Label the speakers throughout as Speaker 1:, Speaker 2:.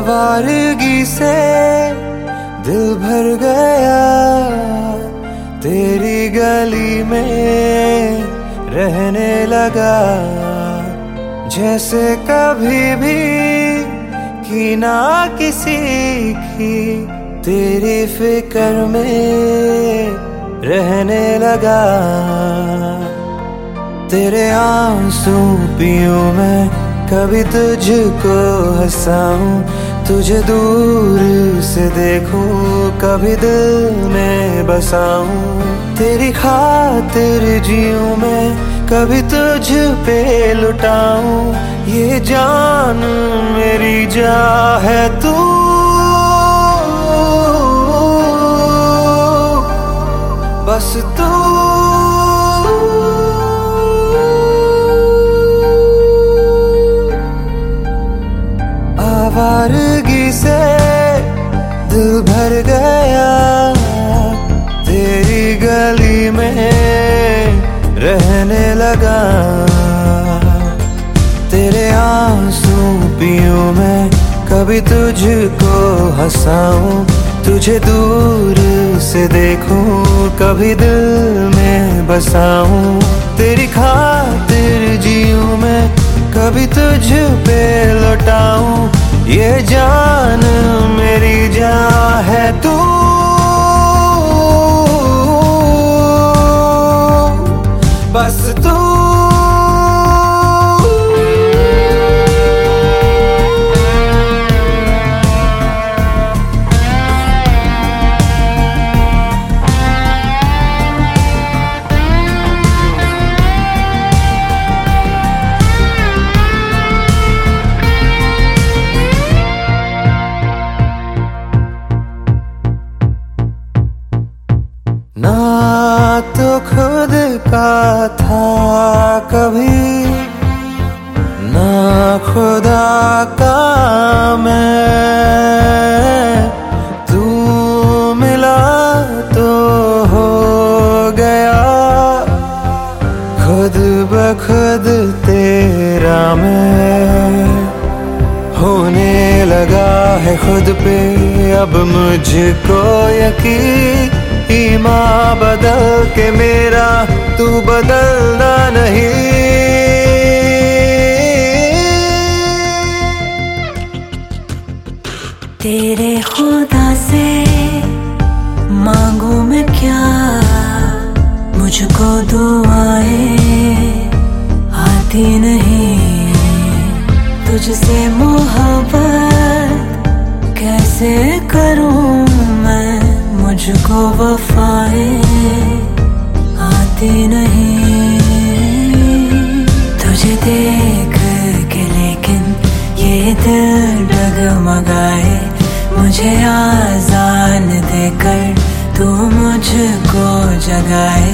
Speaker 1: आवारगी से दिल भर गया। तेरी गली में रहने लगा। जैसे कभी भी की ना किसी की तेरी फ़िक्र में रहने लगा। तेरे आँसू पियो मैं कभी तुझको हंसाऊं। तुझे दूर से देखूँ, कभी दिल में बसाऊं। तेरी खातिर जीऊं मैं, कभी तुझ पे लुटाऊं। ये जान मेरी जा है तू। बस दिल भर गया तेरी गली में रहने लगा। तेरे आँसू पियो मैं कभी तुझको हंसाऊं, तुझे दूर से देखूँ, कभी दिल में बसाऊं। तेरी खातिर जीऊं मैं कभी तुझ पे बस तू तो खुद का था कभी। ना खुदा का मैं। तू मिला तो हो गया। खुद ब खुद तेरा मैं। होने लगा है खुद पे, अब मुझको यकीन। ईमा बदल के मेरा तू बदलना नहीं।
Speaker 2: तेरे खुदा से मांगू मैं क्या? मुझको दुआएँ आती नहीं। तुझसे मोहब्बत कैसे करूँ? मैं मुझको वफाएँ आती नहीं। तुझे देख के लेकिन ये दिल डगमगाए। मुझे आजान देकर तू मुझको जगाए।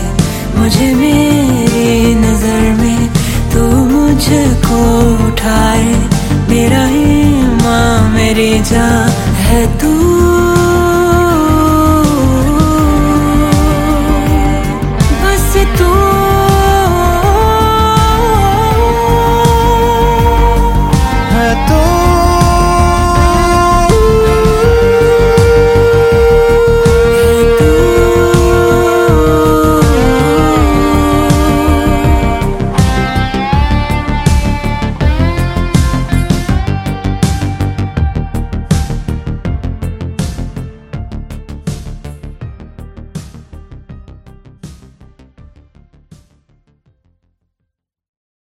Speaker 2: मुझे मेरी नज़र में तू मुझको उठाए।